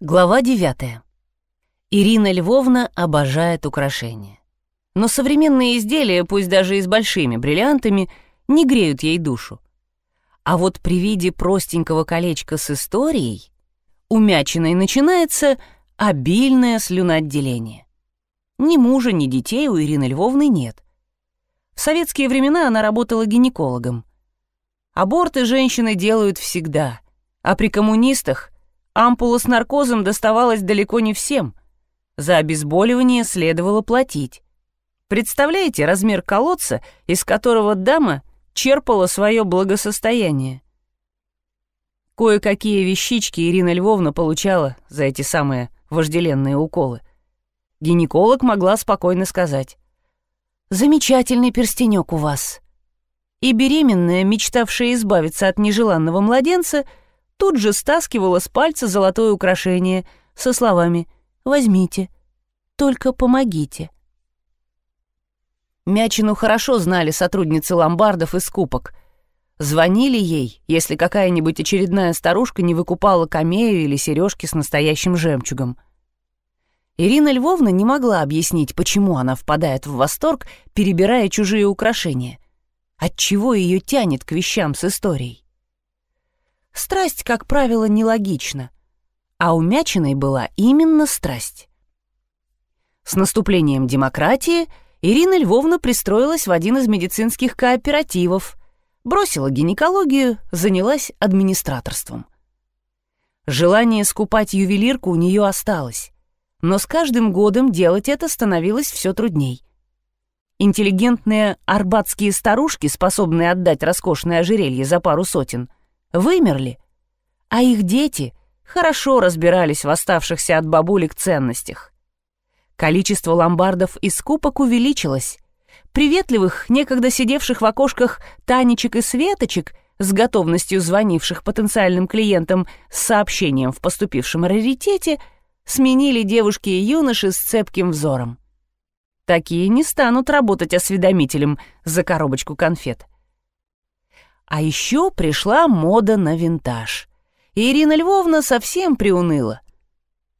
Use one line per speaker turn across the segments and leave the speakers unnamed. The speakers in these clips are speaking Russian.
Глава 9. Ирина Львовна обожает украшения. Но современные изделия, пусть даже и с большими бриллиантами, не греют ей душу. А вот при виде простенького колечка с историей у Мячиной начинается обильное слюноотделение. Ни мужа, ни детей у Ирины Львовны нет. В советские времена она работала гинекологом. Аборты женщины делают всегда, а при коммунистах Ампула с наркозом доставалась далеко не всем. За обезболивание следовало платить. Представляете размер колодца, из которого дама черпала свое благосостояние? Кое-какие вещички Ирина Львовна получала за эти самые вожделенные уколы. Гинеколог могла спокойно сказать. «Замечательный перстенек у вас». И беременная, мечтавшая избавиться от нежеланного младенца, — тут же стаскивала с пальца золотое украшение со словами «Возьмите, только помогите». Мячину хорошо знали сотрудницы ломбардов и скупок. Звонили ей, если какая-нибудь очередная старушка не выкупала камею или сережки с настоящим жемчугом. Ирина Львовна не могла объяснить, почему она впадает в восторг, перебирая чужие украшения. Отчего ее тянет к вещам с историей. Страсть, как правило, нелогична, а у Мячиной была именно страсть. С наступлением демократии Ирина Львовна пристроилась в один из медицинских кооперативов, бросила гинекологию, занялась администраторством. Желание скупать ювелирку у нее осталось, но с каждым годом делать это становилось все трудней. Интеллигентные арбатские старушки, способные отдать роскошное ожерелье за пару сотен, вымерли, а их дети хорошо разбирались в оставшихся от бабулек ценностях. Количество ломбардов и скупок увеличилось. Приветливых, некогда сидевших в окошках Танечек и Светочек, с готовностью звонивших потенциальным клиентам с сообщением в поступившем раритете, сменили девушки и юноши с цепким взором. Такие не станут работать осведомителем за коробочку конфет. А еще пришла мода на винтаж. И Ирина Львовна совсем приуныла.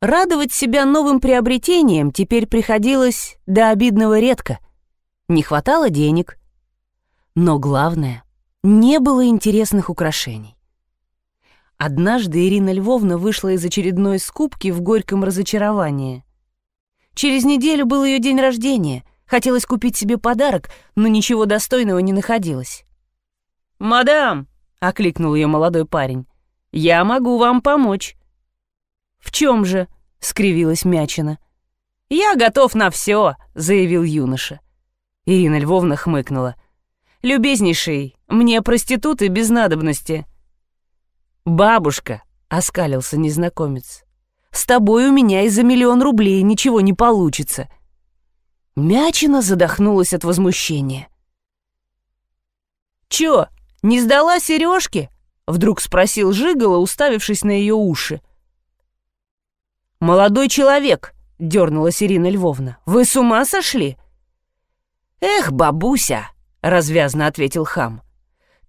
Радовать себя новым приобретением теперь приходилось до обидного редко. Не хватало денег. Но главное, не было интересных украшений. Однажды Ирина Львовна вышла из очередной скупки в горьком разочаровании. Через неделю был ее день рождения. Хотелось купить себе подарок, но ничего достойного не находилось. «Мадам!» — окликнул ее молодой парень. «Я могу вам помочь». «В чем же?» — скривилась Мячина. «Я готов на все», — заявил юноша. Ирина Львовна хмыкнула. «Любезнейший, мне проституты без надобности». «Бабушка», — оскалился незнакомец, — «с тобой у меня и за миллион рублей ничего не получится». Мячина задохнулась от возмущения. «Чё, «Не сдала сережки?» — вдруг спросил Жигало, уставившись на ее уши. «Молодой человек!» — дернулась Ирина Львовна. «Вы с ума сошли?» «Эх, бабуся!» — развязно ответил хам.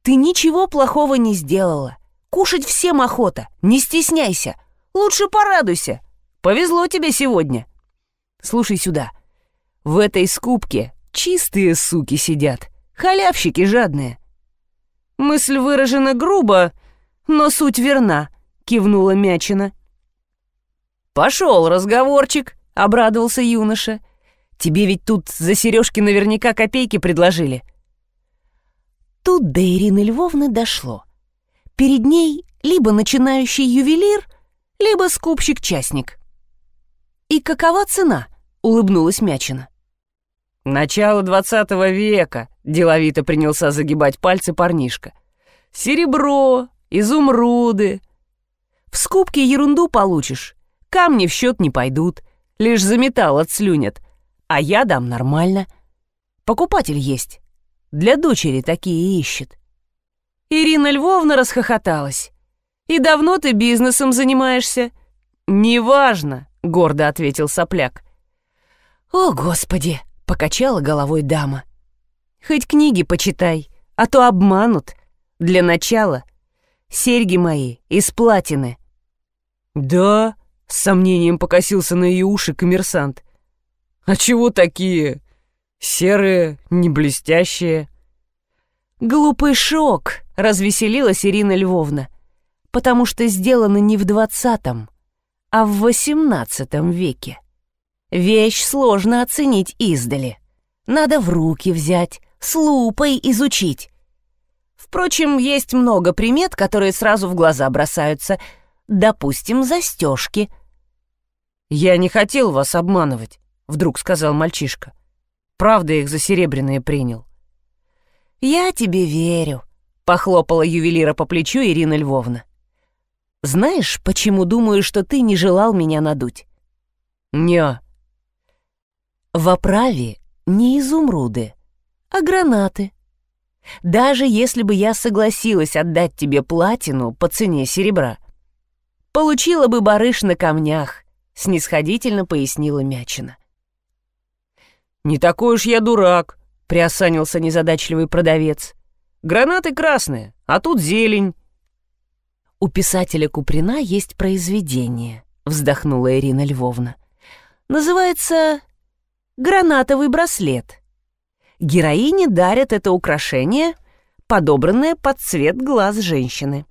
«Ты ничего плохого не сделала. Кушать всем охота. Не стесняйся. Лучше порадуйся. Повезло тебе сегодня. Слушай сюда. В этой скупке чистые суки сидят. Халявщики жадные. «Мысль выражена грубо, но суть верна», — кивнула Мячина. «Пошел разговорчик», — обрадовался юноша. «Тебе ведь тут за сережки наверняка копейки предложили». Тут до Ирины Львовны дошло. Перед ней либо начинающий ювелир, либо скупщик-частник. «И какова цена?» — улыбнулась Мячина. «Начало двадцатого века», — деловито принялся загибать пальцы парнишка. «Серебро, изумруды. В скупке ерунду получишь. Камни в счет не пойдут, лишь за металл отслюнят. А я дам нормально. Покупатель есть. Для дочери такие ищет». Ирина Львовна расхохоталась. «И давно ты бизнесом занимаешься?» «Неважно», — гордо ответил сопляк. «О, Господи!» Покачала головой дама. Хоть книги почитай, а то обманут. Для начала серьги мои из платины. Да, С сомнением покосился на ее уши коммерсант. «А чего такие? Серые, не блестящие?»
«Глупый шок!» — развеселилась Ирина Львовна. «Потому что сделано не в двадцатом, а в восемнадцатом веке. Вещь сложно оценить издали. Надо в руки взять, с лупой изучить. Впрочем, есть много примет, которые сразу в глаза бросаются. Допустим, застежки.
«Я не хотел вас обманывать», — вдруг сказал мальчишка. «Правда их за серебряные принял».
«Я тебе верю», — похлопала ювелира по плечу Ирина Львовна. «Знаешь, почему думаю, что ты не желал меня надуть?»
«Не».
«В оправе не изумруды, а гранаты. Даже если бы я согласилась отдать тебе платину по цене серебра, получила бы барыш на камнях, снисходительно пояснила Мячина.
«Не такой уж я дурак», — приосанился незадачливый продавец. «Гранаты красные, а тут зелень».
«У писателя Куприна есть произведение», — вздохнула Ирина Львовна. «Называется «Гранатовый браслет». Героине дарят это украшение, подобранное под цвет глаз женщины.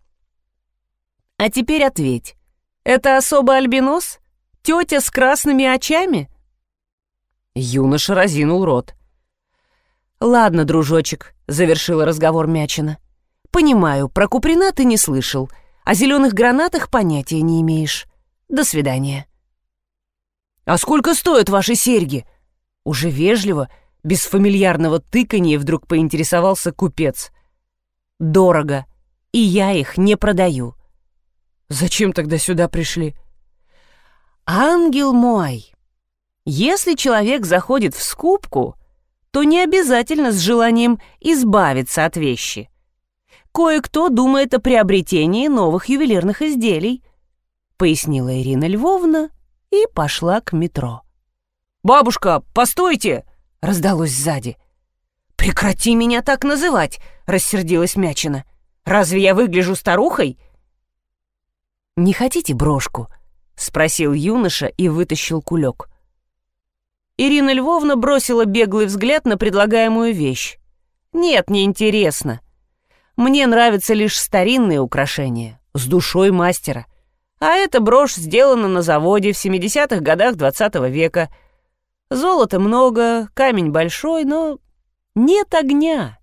А теперь ответь. Это особо альбинос? Тетя с красными очами?
Юноша разинул рот.
«Ладно, дружочек», — завершила разговор Мячина. «Понимаю, про Куприна ты не слышал, о зеленых гранатах понятия не имеешь. До свидания».
«А сколько стоят ваши серьги?»
Уже вежливо, без фамильярного тыканья вдруг поинтересовался купец. «Дорого, и я их не продаю».
«Зачем тогда сюда пришли?»
«Ангел мой, если человек заходит в скупку, то не обязательно с желанием избавиться от вещи. Кое-кто думает о приобретении новых ювелирных изделий», — пояснила Ирина Львовна и пошла к метро.
«Бабушка, постойте!»
— раздалось сзади. «Прекрати меня так называть!» — рассердилась Мячина. «Разве я выгляжу старухой?» «Не хотите брошку?» — спросил юноша и вытащил кулек. Ирина Львовна бросила беглый взгляд на предлагаемую вещь. «Нет, не интересно. Мне нравятся лишь старинные украшения, с душой мастера. А эта брошь сделана на заводе в 70-х годах 20 -го века — Золота много, камень большой, но нет огня.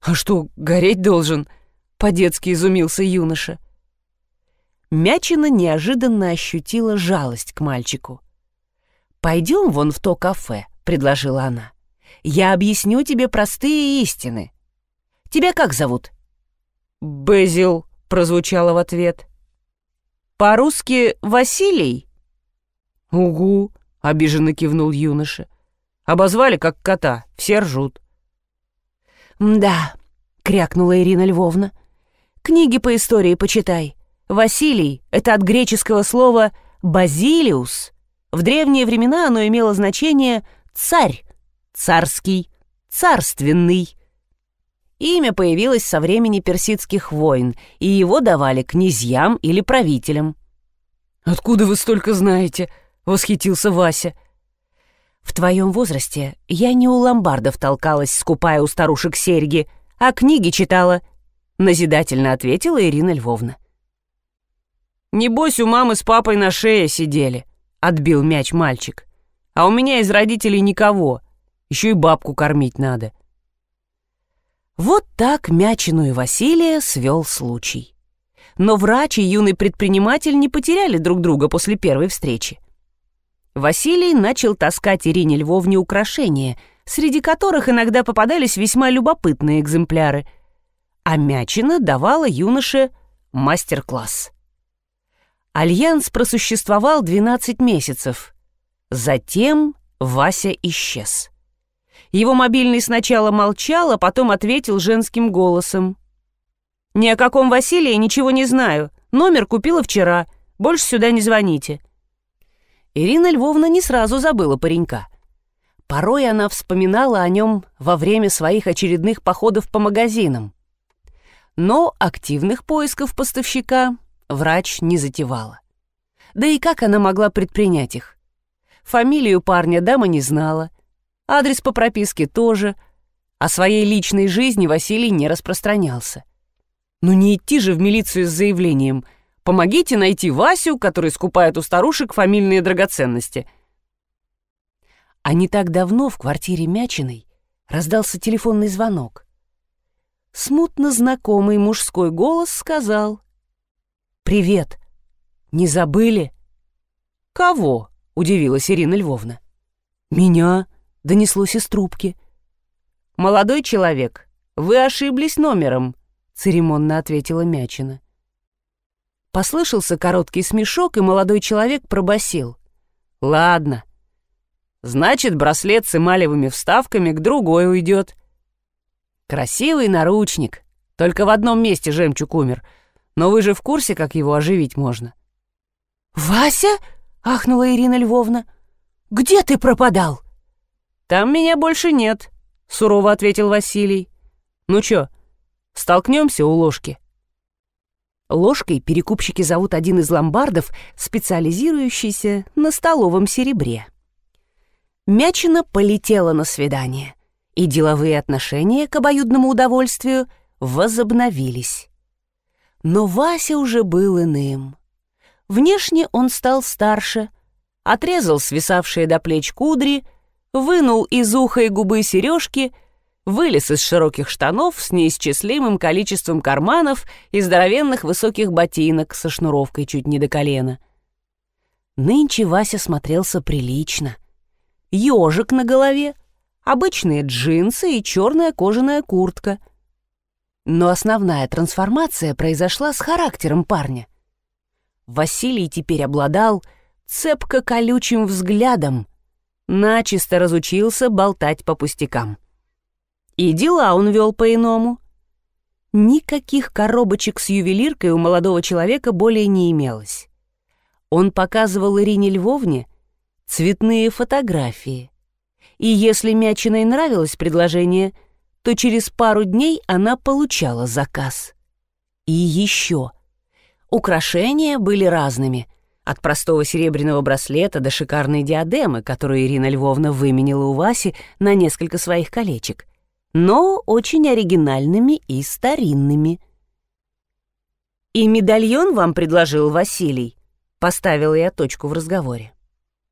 «А что, гореть должен?» — по-детски изумился юноша.
Мячина неожиданно ощутила жалость к мальчику. «Пойдем вон в то кафе», — предложила она. «Я объясню тебе простые истины. Тебя как зовут?»
«Безил», — прозвучало в ответ.
«По-русски Василий?»
«Угу», — обиженно кивнул юноша. «Обозвали, как кота, все ржут».
«Да», — крякнула Ирина Львовна. «Книги по истории почитай. Василий — это от греческого слова «базилиус». В древние времена оно имело значение «царь», «царский», «царственный». Имя появилось со времени персидских войн, и его давали князьям или правителям.
«Откуда вы столько знаете?» — восхитился Вася.
«В твоем возрасте я не у ломбардов толкалась, скупая у старушек серьги, а книги читала», — назидательно ответила Ирина Львовна.
«Небось, у мамы с папой на шее сидели», — отбил мяч мальчик. «А у меня из родителей никого. Еще и бабку кормить надо».
Вот так Мячину и Василия свел случай. Но врач и юный предприниматель не потеряли друг друга после первой встречи. Василий начал таскать Ирине Львовне украшения, среди которых иногда попадались весьма любопытные экземпляры, а Мячина давала юноше мастер-класс. Альянс просуществовал 12 месяцев. Затем Вася исчез. Его мобильный сначала молчал, а потом ответил женским голосом. «Ни о каком Василии ничего не знаю. Номер купила вчера. Больше сюда не звоните». Ирина Львовна не сразу забыла паренька. Порой она вспоминала о нем во время своих очередных походов по магазинам. Но активных поисков поставщика врач не затевала. Да и как она могла предпринять их? Фамилию парня дама не знала, адрес по прописке тоже, о своей личной жизни Василий не распространялся. Ну не идти же в милицию с заявлением «Помогите найти Васю, который скупает у старушек фамильные драгоценности». А не так давно в квартире Мячиной раздался телефонный звонок. Смутно знакомый мужской голос сказал «Привет, не забыли?» «Кого?» — удивилась Ирина Львовна. «Меня», — донеслось из трубки. «Молодой человек, вы ошиблись номером», — церемонно ответила Мячина. Послышался короткий смешок, и молодой человек пробасил: «Ладно, Значит, браслет с эмалевыми вставками к другой уйдет. Красивый наручник. Только в одном месте жемчуг умер. Но вы же в курсе, как его оживить можно. «Вася?» — ахнула Ирина Львовна. «Где ты пропадал?» «Там меня больше нет», — сурово ответил Василий. «Ну чё, столкнемся у ложки?» Ложкой перекупщики зовут один из ломбардов, специализирующийся на столовом серебре. Мячина полетела на свидание, и деловые отношения к обоюдному удовольствию возобновились. Но Вася уже был иным. Внешне он стал старше, отрезал свисавшие до плеч кудри, вынул из уха и губы сережки, вылез из широких штанов с неисчислимым количеством карманов и здоровенных высоких ботинок со шнуровкой чуть не до колена. Нынче Вася смотрелся прилично — ежик на голове, обычные джинсы и черная кожаная куртка. Но основная трансформация произошла с характером парня. Василий теперь обладал цепко-колючим взглядом, начисто разучился болтать по пустякам. И дела он вел по-иному. Никаких коробочек с ювелиркой у молодого человека более не имелось. Он показывал Ирине Львовне — цветные фотографии. И если Мячиной нравилось предложение, то через пару дней она получала заказ. И еще. Украшения были разными, от простого серебряного браслета до шикарной диадемы, которую Ирина Львовна выменила у Васи на несколько своих колечек, но очень оригинальными и старинными. «И медальон вам предложил Василий?» — поставила я точку в разговоре.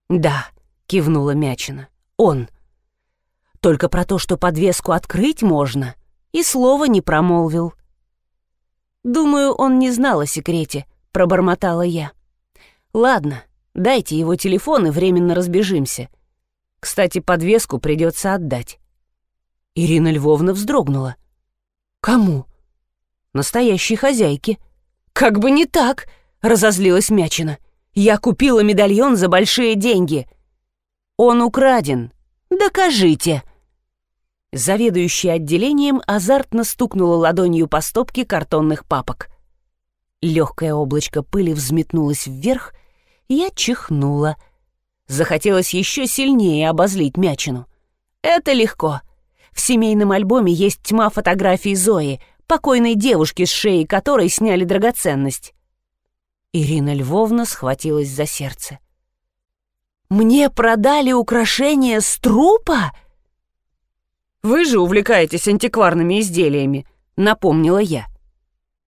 «Да», — кивнула Мячина, — «он». Только про то, что подвеску открыть можно, и слова не промолвил. «Думаю, он не знал о секрете», — пробормотала я. «Ладно, дайте его телефон и временно разбежимся. Кстати, подвеску придется отдать». Ирина Львовна вздрогнула. «Кому?» «Настоящей хозяйке». «Как бы не так!» — разозлилась Мячина. Я купила медальон за большие деньги. Он украден. Докажите. Заведующая отделением азартно стукнула ладонью по стопке картонных папок. Легкое облачко пыли взметнулось вверх, и я чихнула. Захотелось еще сильнее обозлить Мячину. Это легко. В семейном альбоме есть тьма фотографий Зои, покойной девушки, с шеи которой сняли драгоценность. Ирина Львовна схватилась за сердце. «Мне продали украшения с трупа?» «Вы же увлекаетесь антикварными изделиями», — напомнила я.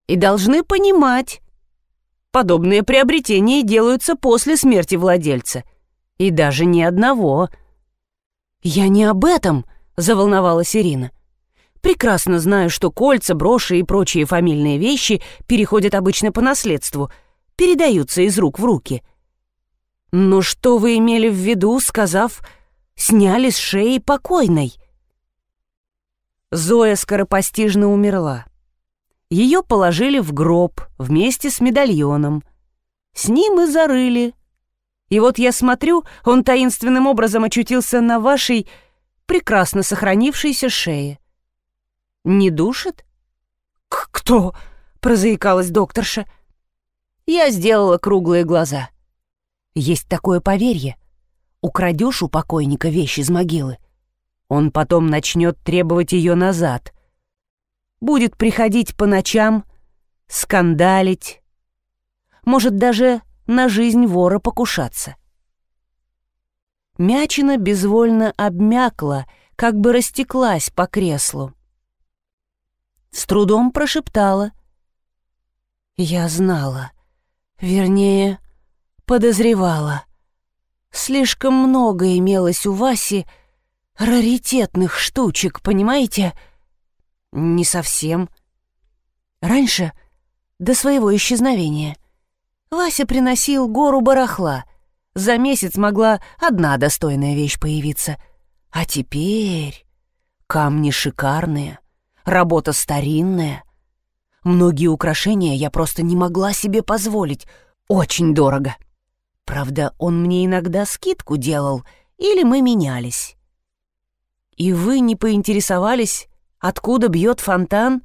«И должны понимать, подобные приобретения делаются после смерти владельца. И даже не одного». «Я не об этом», — заволновалась Ирина. «Прекрасно знаю, что кольца, броши и прочие фамильные вещи переходят обычно по наследству — передаются из рук в руки. Но что вы имели в виду, сказав «сняли с шеи покойной»? Зоя скоропостижно умерла. Ее положили в гроб вместе с медальоном. С ним и зарыли. И вот я смотрю, он таинственным образом очутился на вашей прекрасно сохранившейся шее. Не душит? «Кто?» — прозаикалась докторша. Я сделала круглые глаза. Есть такое поверье. Украдешь у покойника вещь из могилы, он потом начнет требовать ее назад. Будет приходить по ночам, скандалить. Может, даже на жизнь вора покушаться. Мячина безвольно обмякла, как бы растеклась по креслу. С трудом прошептала. «Я знала. Вернее, подозревала. Слишком много имелось у Васи раритетных штучек, понимаете?» «Не совсем. Раньше, до своего исчезновения, Вася приносил гору барахла. За месяц могла одна достойная вещь появиться. А теперь камни шикарные, работа старинная. Многие украшения я просто не могла себе позволить. Очень дорого. Правда, он мне иногда скидку делал, или мы менялись. И вы не поинтересовались, откуда бьет фонтан?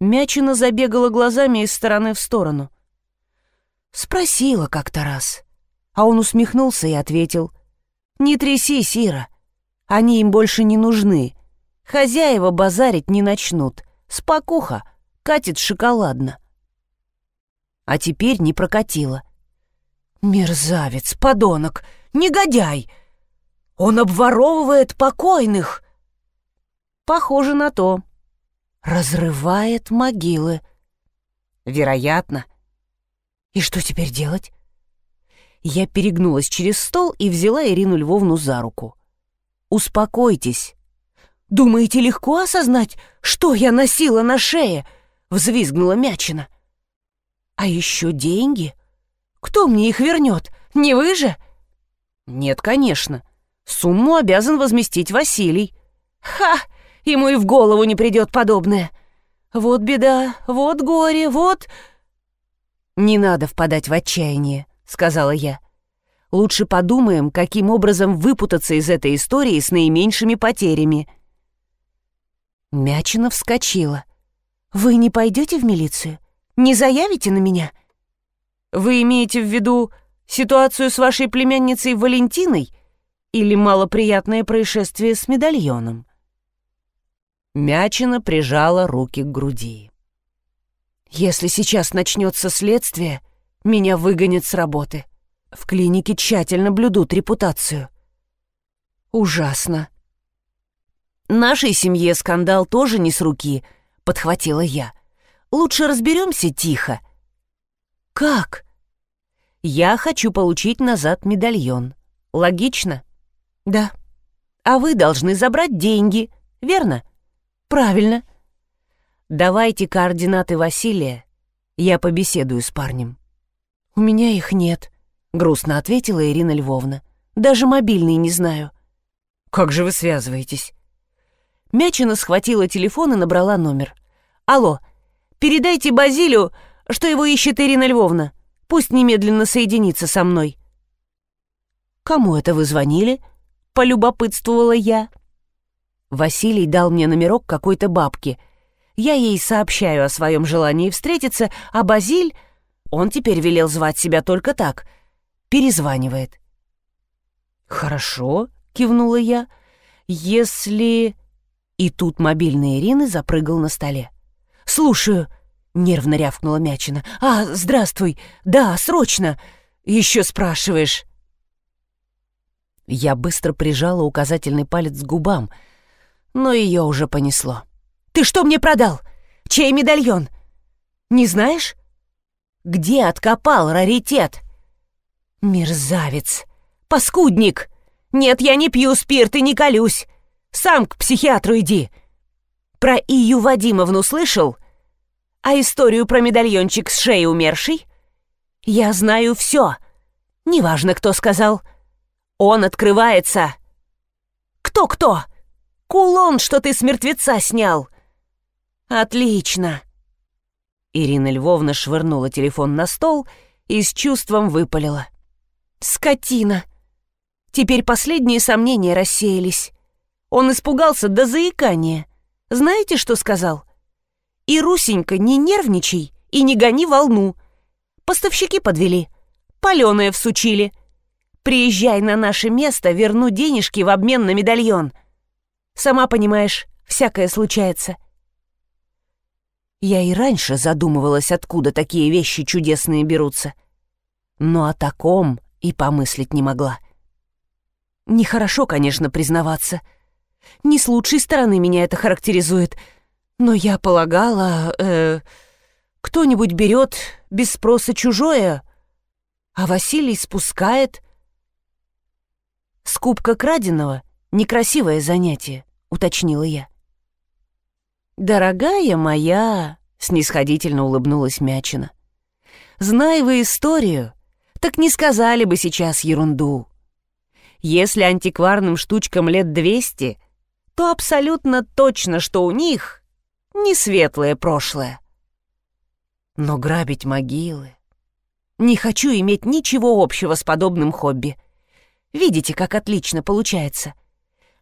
Мячина забегала глазами из стороны в сторону. Спросила как-то раз. А он усмехнулся и ответил. «Не тряси, Сира. Они им больше не нужны. Хозяева базарить не начнут. Спокуха, катит шоколадно». А теперь не прокатило. «Мерзавец, подонок, негодяй! Он обворовывает покойных!» «Похоже на то. Разрывает могилы». «Вероятно. И что теперь делать?» Я перегнулась через стол и взяла Ирину Львовну за руку. «Успокойтесь. Думаете, легко осознать, что я носила на шее?» — взвизгнула Мячина. «А еще деньги? Кто мне их вернет? Не вы же?» «Нет, конечно. Сумму обязан возместить Василий». «Ха! Ему и в голову не придет подобное. Вот беда, вот горе, вот...» «Не надо впадать в отчаяние», — сказала я. «Лучше подумаем, каким образом выпутаться из этой истории с наименьшими потерями». Мячина вскочила. «Вы не пойдете в милицию? Не заявите на меня?» «Вы имеете в виду ситуацию с вашей племянницей Валентиной или малоприятное происшествие с медальоном?» Мячина прижала руки к груди. Если сейчас начнется следствие, меня выгонят с работы. В клинике тщательно блюдут репутацию. Ужасно. Нашей семье скандал тоже не с руки, подхватила я. Лучше разберемся тихо. Как? Я хочу получить назад медальон. Логично? Да. А вы должны забрать деньги, верно? Правильно. «Давайте координаты Василия, я побеседую с парнем». «У меня их нет», — грустно ответила Ирина Львовна. «Даже мобильный не знаю». «Как же вы связываетесь?» Мячина схватила телефон и набрала номер. «Алло, передайте Базилю, что его ищет Ирина Львовна. Пусть немедленно соединится со мной». «Кому это вы звонили?» — полюбопытствовала я. Василий дал мне номерок какой-то бабки — я ей сообщаю о своем желании встретиться, а Базиль, он теперь велел звать себя только так, перезванивает. «Хорошо», — кивнула я, — «если...» И тут мобильный Ирины запрыгал на столе. «Слушаю», — нервно рявкнула Мячина. «А, здравствуй. Да, срочно. Еще спрашиваешь». Я быстро прижала указательный палец к губам, но ее уже понесло. Ты что мне продал? Чей медальон? Не знаешь? Где откопал раритет? Мерзавец! Паскудник! Нет, я не пью спирт и не колюсь. Сам к психиатру иди. Про Ию Вадимовну слышал? А историю про медальончик с шеей умершей? Я знаю все. Неважно, кто сказал. Он открывается. Кто-кто? Кулон, что ты с мертвеца снял. «Отлично!» Ирина Львовна швырнула телефон на стол и с чувством выпалила. «Скотина!» Теперь последние сомнения рассеялись. Он испугался до заикания. Знаете, что сказал? «И, Русенька, не нервничай и не гони волну. Поставщики подвели, паленое всучили. Приезжай на наше место, верну денежки в обмен на медальон. Сама понимаешь, всякое случается. Я и раньше задумывалась, откуда такие вещи чудесные берутся. но о таком и помыслить не могла. Нехорошо, конечно, признаваться. Не с лучшей стороны меня это характеризует, но я полагала, э, кто-нибудь берет без спроса чужое, а Василий спускает. Скупка краденого — некрасивое занятие, уточнила я. «Дорогая моя!» — снисходительно улыбнулась Мячина. «Знай вы историю, так не сказали бы сейчас ерунду. Если антикварным штучкам лет двести, то абсолютно точно, что у них не светлое прошлое. Но грабить могилы... Не хочу иметь ничего общего с подобным хобби. Видите, как отлично получается.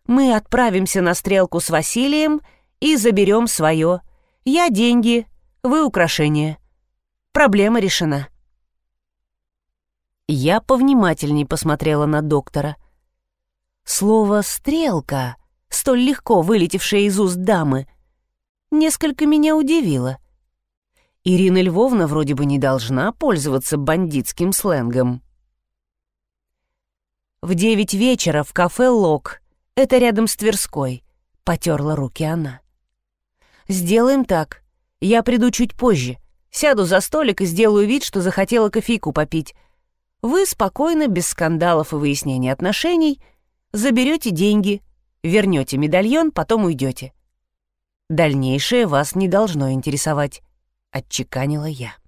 Мы отправимся на стрелку с Василием и заберем свое. Я деньги, вы украшения. Проблема решена. Я повнимательней посмотрела на доктора. Слово «стрелка», столь легко вылетевшее из уст дамы, несколько меня удивило. Ирина Львовна вроде бы не должна пользоваться бандитским сленгом. В девять вечера в кафе «Лок», это рядом с Тверской, потерла руки она. «Сделаем так. Я приду чуть позже. Сяду за столик и сделаю вид, что захотела кофейку попить. Вы спокойно, без скандалов и выяснений отношений, заберете деньги, вернете медальон, потом уйдете. Дальнейшее вас не должно интересовать», — отчеканила я.